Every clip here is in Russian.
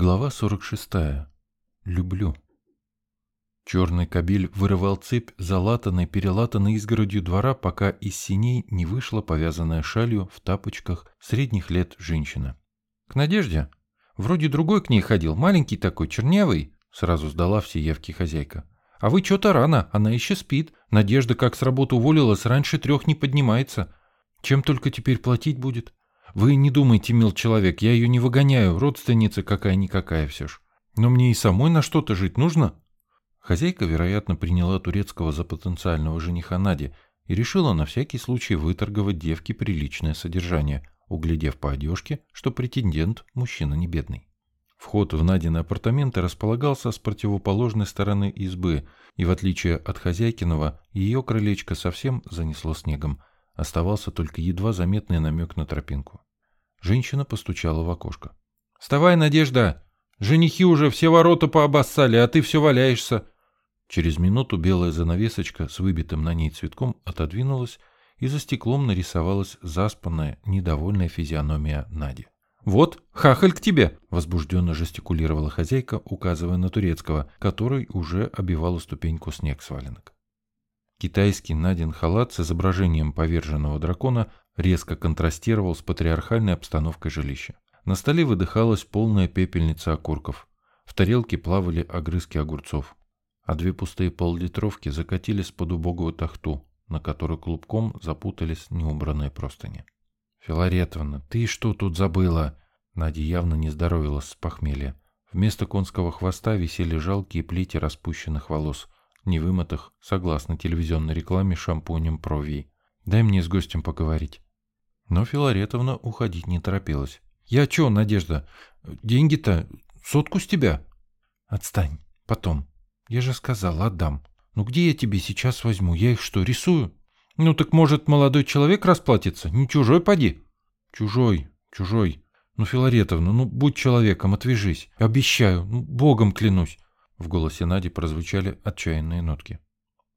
Глава 46. Люблю. Черный кабель вырывал цепь залатанной, перелатанной изгородью двора, пока из синей не вышла повязанная шалью в тапочках средних лет женщина. «К Надежде? Вроде другой к ней ходил, маленький такой, чернявый», сразу сдала все явки хозяйка. «А вы что-то рано, она еще спит. Надежда как с работы уволилась, раньше трех не поднимается. Чем только теперь платить будет?» Вы не думайте, мил человек, я ее не выгоняю, родственница какая-никакая все ж. Но мне и самой на что-то жить нужно. Хозяйка, вероятно, приняла турецкого за потенциального жениха Нади и решила на всякий случай выторговать девке приличное содержание, углядев по одежке, что претендент мужчина не бедный. Вход в Надины апартаменты располагался с противоположной стороны избы, и в отличие от хозяйкиного, ее крылечко совсем занесло снегом, Оставался только едва заметный намек на тропинку. Женщина постучала в окошко. «Вставай, Надежда! Женихи уже все ворота пообоссали, а ты все валяешься!» Через минуту белая занавесочка с выбитым на ней цветком отодвинулась, и за стеклом нарисовалась заспанная, недовольная физиономия Нади. «Вот, хахаль к тебе!» — возбужденно жестикулировала хозяйка, указывая на турецкого, который уже обивал ступеньку снег с валенок. Китайский Надин халат с изображением поверженного дракона резко контрастировал с патриархальной обстановкой жилища. На столе выдыхалась полная пепельница окурков. В тарелке плавали огрызки огурцов. А две пустые поллитровки закатились под убогую тахту, на которой клубком запутались неубранные простыни. «Филаретовна, ты что тут забыла?» Надя явно не здоровилась с похмелья. Вместо конского хвоста висели жалкие плети распущенных волос – невымытых, согласно телевизионной рекламе, шампунем Прови. Дай мне с гостем поговорить. Но Филаретовна уходить не торопилась. «Я чё, Надежда? Деньги-то сотку с тебя?» «Отстань. Потом. Я же сказал, отдам. Ну где я тебе сейчас возьму? Я их что, рисую?» «Ну так, может, молодой человек расплатится? Не чужой поди?» «Чужой, чужой. Ну, Филаретовна, ну будь человеком, отвяжись. Обещаю, ну, богом клянусь. В голосе Нади прозвучали отчаянные нотки.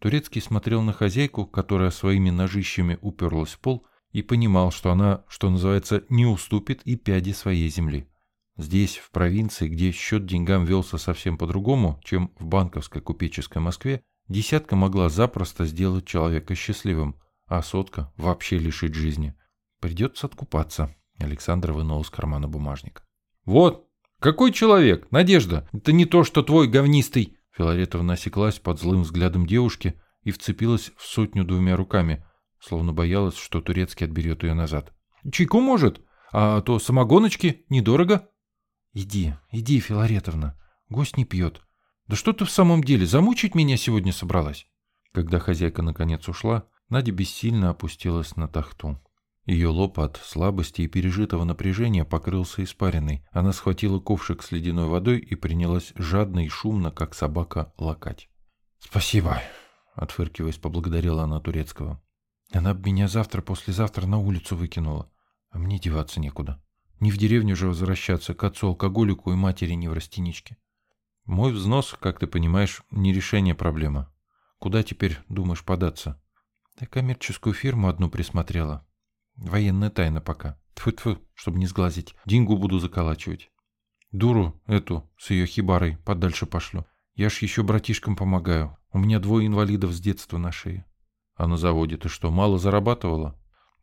Турецкий смотрел на хозяйку, которая своими ножищами уперлась в пол, и понимал, что она, что называется, не уступит и пяди своей земли. Здесь, в провинции, где счет деньгам велся совсем по-другому, чем в банковской купеческой Москве, десятка могла запросто сделать человека счастливым, а сотка вообще лишить жизни. Придется откупаться. Александр вынул из кармана бумажник. «Вот, «Какой человек? Надежда! Это не то, что твой говнистый!» Филаретовна осеклась под злым взглядом девушки и вцепилась в сотню двумя руками, словно боялась, что турецкий отберет ее назад. «Чайку может? А то самогоночки недорого?» «Иди, иди, Филаретовна, гость не пьет. Да что ты в самом деле, замучить меня сегодня собралась?» Когда хозяйка наконец ушла, Надя бессильно опустилась на тахту. Ее лоб от слабости и пережитого напряжения покрылся испариной. Она схватила ковшик с ледяной водой и принялась жадно и шумно, как собака, лакать. «Спасибо», — отфыркиваясь, поблагодарила она турецкого. «Она бы меня завтра-послезавтра на улицу выкинула, а мне деваться некуда. Не в деревню же возвращаться к отцу-алкоголику и матери не в растеничке. Мой взнос, как ты понимаешь, не решение проблемы. Куда теперь думаешь податься?» «Да коммерческую фирму одну присмотрела. Военная тайна пока. Тьфу-тьфу, чтобы не сглазить. Дингу буду заколачивать. Дуру эту с ее хибарой подальше пошлю. Я ж еще братишкам помогаю. У меня двое инвалидов с детства на шее. А на заводе ты что, мало зарабатывала?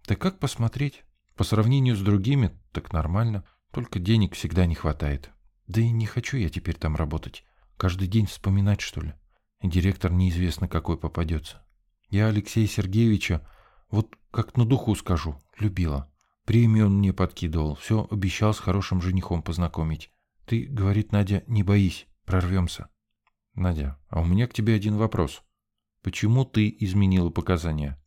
Да как посмотреть? По сравнению с другими, так нормально. Только денег всегда не хватает. Да и не хочу я теперь там работать. Каждый день вспоминать, что ли. И директор неизвестно какой попадется. Я Алексея Сергеевича вот как на духу скажу, любила. Премию он мне подкидывал, все обещал с хорошим женихом познакомить. Ты, говорит Надя, не боись, прорвемся. Надя, а у меня к тебе один вопрос. Почему ты изменила показания?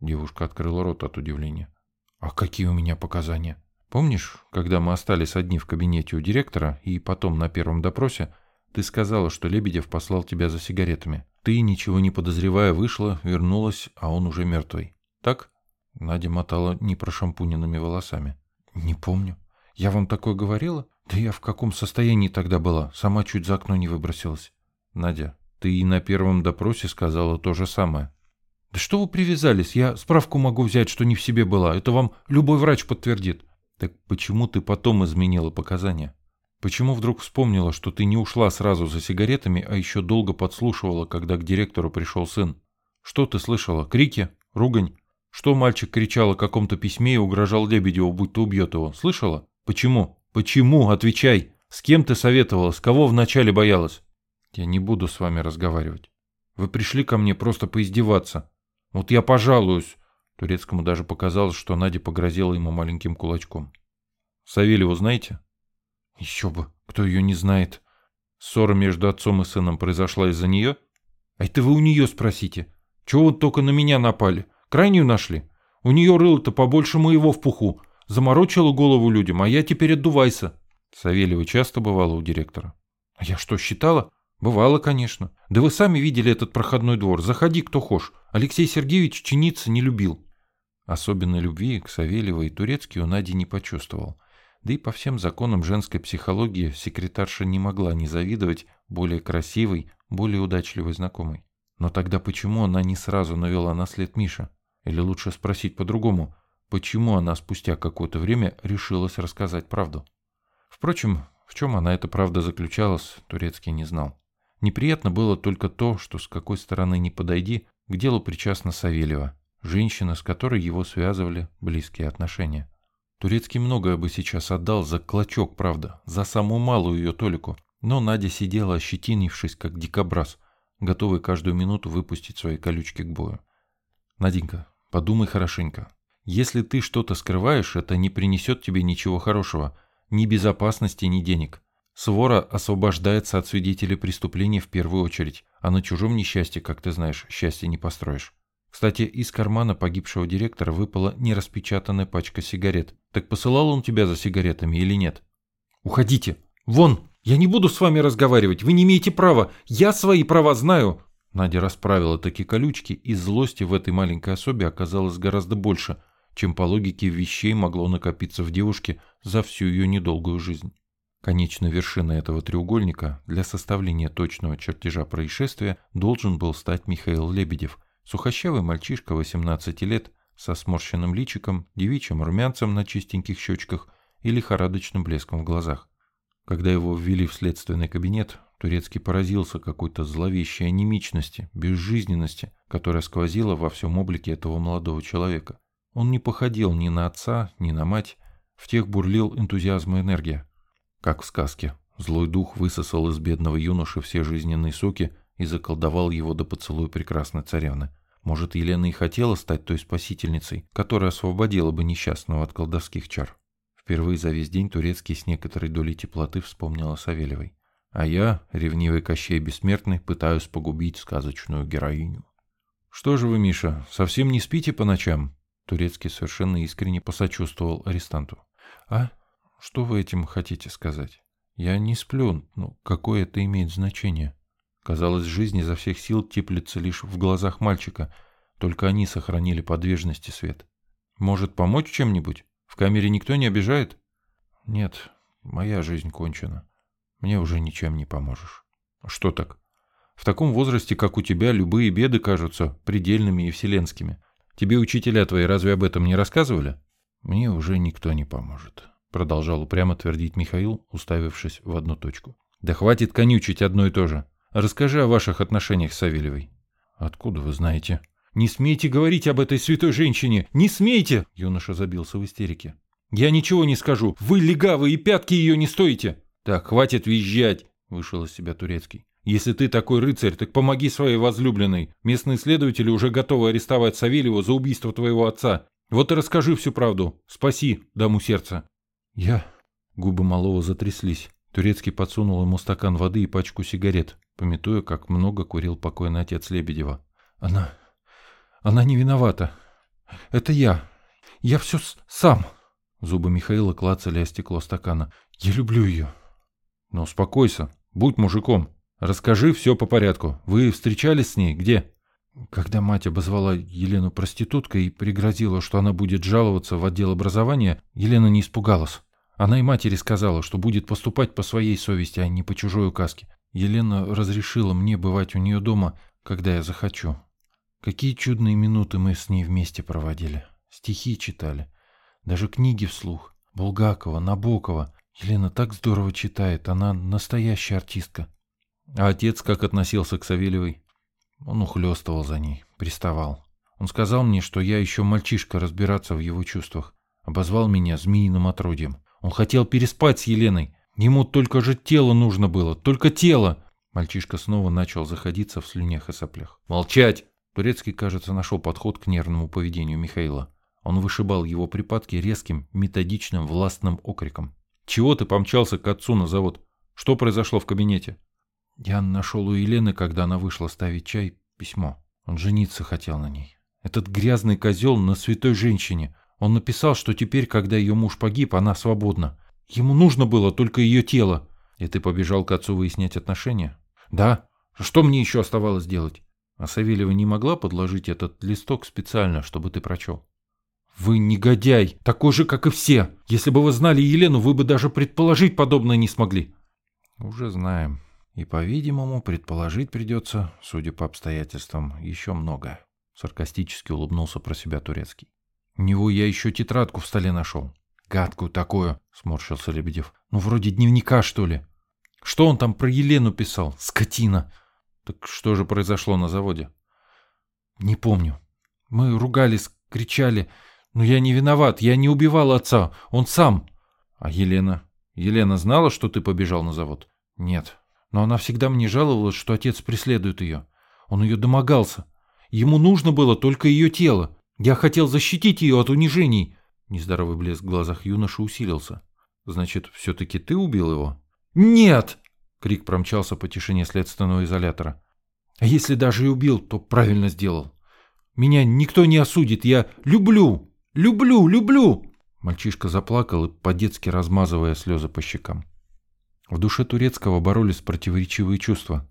Девушка открыла рот от удивления. А какие у меня показания? Помнишь, когда мы остались одни в кабинете у директора и потом на первом допросе, ты сказала, что Лебедев послал тебя за сигаретами. Ты, ничего не подозревая, вышла, вернулась, а он уже мертвый. Так? Надя мотала непрошампуненными волосами. Не помню. Я вам такое говорила? Да я в каком состоянии тогда была? Сама чуть за окно не выбросилась. Надя, ты и на первом допросе сказала то же самое. Да что вы привязались? Я справку могу взять, что не в себе была. Это вам любой врач подтвердит. Так почему ты потом изменила показания? Почему вдруг вспомнила, что ты не ушла сразу за сигаретами, а еще долго подслушивала, когда к директору пришел сын? Что ты слышала? Крики? Ругань? Что мальчик кричал о каком-то письме и угрожал Лебедеву, будто убьет его? Слышала? Почему? Почему? Отвечай! С кем ты советовала? С кого вначале боялась? Я не буду с вами разговаривать. Вы пришли ко мне просто поиздеваться. Вот я пожалуюсь. Турецкому даже показалось, что Надя погрозила ему маленьким кулачком. Савельеву знаете? Еще бы, кто ее не знает. Ссора между отцом и сыном произошла из-за нее? А это вы у нее спросите. Чего вы только на меня напали? Крайнюю нашли? У нее рыло-то побольше моего в пуху. Заморочила голову людям, а я теперь отдувайся. Савельева часто бывала у директора. А я что, считала? Бывало, конечно. Да вы сами видели этот проходной двор. Заходи, кто хошь. Алексей Сергеевич чиниться не любил. Особенной любви к Савельевой и у Нади не почувствовал. Да и по всем законам женской психологии секретарша не могла не завидовать более красивой, более удачливой знакомой. Но тогда почему она не сразу навела на след Миша? Или лучше спросить по-другому, почему она спустя какое-то время решилась рассказать правду? Впрочем, в чем она эта правда заключалась, Турецкий не знал. Неприятно было только то, что с какой стороны ни подойди, к делу причастна Савельева, женщина, с которой его связывали близкие отношения. Турецкий многое бы сейчас отдал за клочок, правда, за самую малую ее толику, но Надя сидела, ощетинившись, как дикобраз, готовый каждую минуту выпустить свои колючки к бою. «Наденька, подумай хорошенько. Если ты что-то скрываешь, это не принесет тебе ничего хорошего, ни безопасности, ни денег. Свора освобождается от свидетелей преступления в первую очередь, а на чужом несчастье, как ты знаешь, счастье не построишь. Кстати, из кармана погибшего директора выпала нераспечатанная пачка сигарет. Так посылал он тебя за сигаретами или нет? Уходите! Вон! Я не буду с вами разговаривать! Вы не имеете права! Я свои права знаю! Надя расправила такие колючки, и злости в этой маленькой особе оказалось гораздо больше, чем по логике вещей могло накопиться в девушке за всю ее недолгую жизнь. Конечной вершиной этого треугольника для составления точного чертежа происшествия должен был стать Михаил Лебедев – Сухощавый мальчишка 18 лет со сморщенным личиком, девичьим румянцем на чистеньких щечках и лихорадочным блеском в глазах. Когда его ввели в следственный кабинет, Турецкий поразился какой-то зловещей анемичности, безжизненности, которая сквозила во всем облике этого молодого человека. Он не походил ни на отца, ни на мать, в тех бурлил энтузиазм и энергия. Как в сказке, злой дух высосал из бедного юноши все жизненные соки и заколдовал его до поцелуя прекрасной царевны. Может, Елена и хотела стать той спасительницей, которая освободила бы несчастного от колдовских чар. Впервые за весь день Турецкий с некоторой долей теплоты вспомнил о Савельевой. А я, ревнивый Кощей Бессмертный, пытаюсь погубить сказочную героиню. «Что же вы, Миша, совсем не спите по ночам?» Турецкий совершенно искренне посочувствовал арестанту. «А? Что вы этим хотите сказать? Я не сплю, ну, какое это имеет значение?» Казалось, жизнь изо всех сил теплится лишь в глазах мальчика, только они сохранили подвижность и свет. «Может, помочь чем-нибудь? В камере никто не обижает?» «Нет, моя жизнь кончена. Мне уже ничем не поможешь». «Что так? В таком возрасте, как у тебя, любые беды кажутся предельными и вселенскими. Тебе учителя твои разве об этом не рассказывали?» «Мне уже никто не поможет», — продолжал упрямо твердить Михаил, уставившись в одну точку. «Да хватит конючить одно и то же. Расскажи о ваших отношениях с Савельевой. Откуда вы знаете? Не смейте говорить об этой святой женщине! Не смейте! Юноша забился в истерике. Я ничего не скажу. Вы легавы и пятки ее не стоите. Так, хватит визжать, вышел из себя турецкий. Если ты такой рыцарь, так помоги своей возлюбленной. Местные следователи уже готовы арестовать Савельева за убийство твоего отца. Вот и расскажи всю правду. Спаси даму сердца. Я... Губы малого затряслись. Турецкий подсунул ему стакан воды и пачку сигарет пометуя, как много курил покойный отец Лебедева. «Она... она не виновата. Это я. Я все сам». Зубы Михаила клацали о стекло стакана. «Я люблю ее». «Ну, успокойся. Будь мужиком. Расскажи все по порядку. Вы встречались с ней? Где?» Когда мать обозвала Елену проституткой и пригрозила, что она будет жаловаться в отдел образования, Елена не испугалась. Она и матери сказала, что будет поступать по своей совести, а не по чужой указке. Елена разрешила мне бывать у нее дома, когда я захочу. Какие чудные минуты мы с ней вместе проводили. Стихи читали. Даже книги вслух. Булгакова, Набокова. Елена так здорово читает, она настоящая артистка. А отец как относился к Савельевой? Он ухлёстывал за ней, приставал. Он сказал мне, что я еще мальчишка разбираться в его чувствах. Обозвал меня змеиным отродьем. Он хотел переспать с Еленой. Ему только же тело нужно было, только тело. Мальчишка снова начал заходиться в слюнях и соплях. «Молчать!» Турецкий, кажется, нашел подход к нервному поведению Михаила. Он вышибал его припадки резким, методичным, властным окриком. «Чего ты помчался к отцу на завод? Что произошло в кабинете?» Я нашел у Елены, когда она вышла ставить чай, письмо. Он жениться хотел на ней. Этот грязный козел на святой женщине. Он написал, что теперь, когда ее муж погиб, она свободна. Ему нужно было только ее тело. И ты побежал к отцу выяснять отношения? Да. Что мне еще оставалось делать? А Савельева не могла подложить этот листок специально, чтобы ты прочел? Вы негодяй, такой же, как и все. Если бы вы знали Елену, вы бы даже предположить подобное не смогли. Уже знаем. И, по-видимому, предположить придется, судя по обстоятельствам, еще много. Саркастически улыбнулся про себя Турецкий. У него я еще тетрадку в столе нашел. Гадкую такую, сморщился Лебедев. Ну, вроде дневника, что ли. Что он там про Елену писал? Скотина. Так что же произошло на заводе? Не помню. Мы ругались, кричали. Но я не виноват, я не убивал отца, он сам. А Елена? Елена знала, что ты побежал на завод? Нет, но она всегда мне жаловалась, что отец преследует ее. Он ее домогался. Ему нужно было только ее тело. Я хотел защитить ее от унижений. Нездоровый блеск в глазах юноши усилился. Значит, все-таки ты убил его? Нет! Крик промчался по тишине следственного изолятора. А если даже и убил, то правильно сделал. Меня никто не осудит. Я люблю, люблю, люблю. Мальчишка заплакал и по-детски размазывая слезы по щекам. В душе Турецкого боролись противоречивые чувства.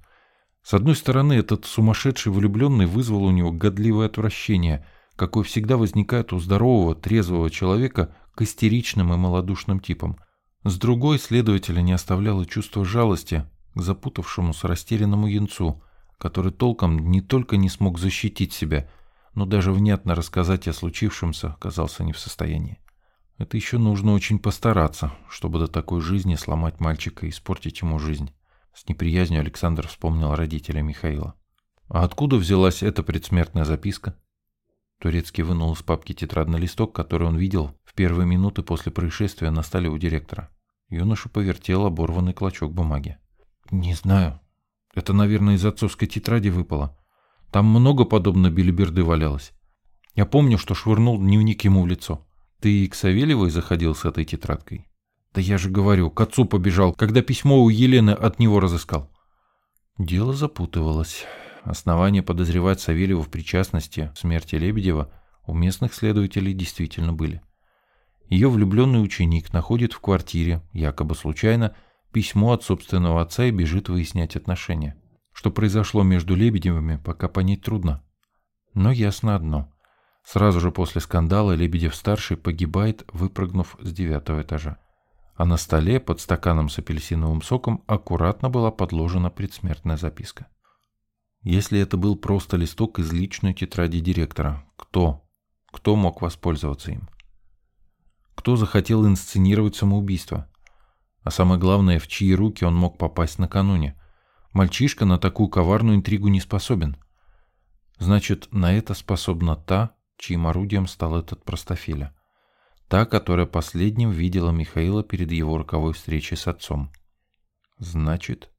С одной стороны, этот сумасшедший влюбленный вызвал у него годливое отвращение, какое всегда возникает у здорового, трезвого человека к истеричным и малодушным типам. С другой, следователя не оставляло чувство жалости к запутавшемуся растерянному янцу, который толком не только не смог защитить себя, но даже внятно рассказать о случившемся оказался не в состоянии. Это еще нужно очень постараться, чтобы до такой жизни сломать мальчика и испортить ему жизнь. С неприязнью Александр вспомнил родителя Михаила. А откуда взялась эта предсмертная записка? Турецкий вынул из папки тетрадный листок, который он видел в первые минуты после происшествия на столе у директора. Юноша повертел оборванный клочок бумаги. «Не знаю. Это, наверное, из отцовской тетради выпало. Там много подобной билиберды валялось. Я помню, что швырнул дневник ему в лицо. Ты и к Савельевой заходил с этой тетрадкой? Да я же говорю, к отцу побежал, когда письмо у Елены от него разыскал. Дело запутывалось. Основания подозревать Савельеву в причастности к смерти Лебедева у местных следователей действительно были. Ее влюбленный ученик находит в квартире, якобы случайно, письмо от собственного отца и бежит выяснять отношения. Что произошло между Лебедевыми, пока понять трудно. Но ясно одно. Сразу же после скандала Лебедев-старший погибает, выпрыгнув с девятого этажа. А на столе под стаканом с апельсиновым соком аккуратно была подложена предсмертная записка. Если это был просто листок из личной тетради директора, кто? Кто мог воспользоваться им? Кто захотел инсценировать самоубийство? А самое главное, в чьи руки он мог попасть накануне? Мальчишка на такую коварную интригу не способен. Значит, на это способна та, чьим орудием стал этот простофиля. Та, которая последним видела Михаила перед его роковой встречей с отцом. Значит,